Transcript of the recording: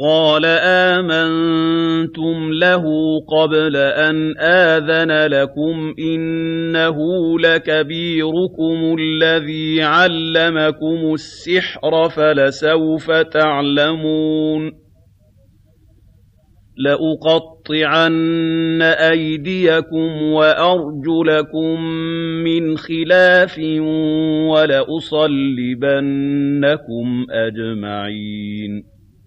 قَالَ آمَنتُمْ لَهُ قَبْلَ أَنْ آذَنَ لَكُمْ ۖ إِنَّهُ لَكَبِيرُكُمُ الَّذِي عَلَّمَكُمُ السِّحْرَ ۖ فَلَسَوْفَ تَعْلَمُونَ لَأُقَطِّعَنَّ أَيْدِيَكُمْ وَأَرْجُلَكُم مِّنْ خِلَافٍ وَلَأُصَلِّبَنَّكُمْ أَجْمَعِينَ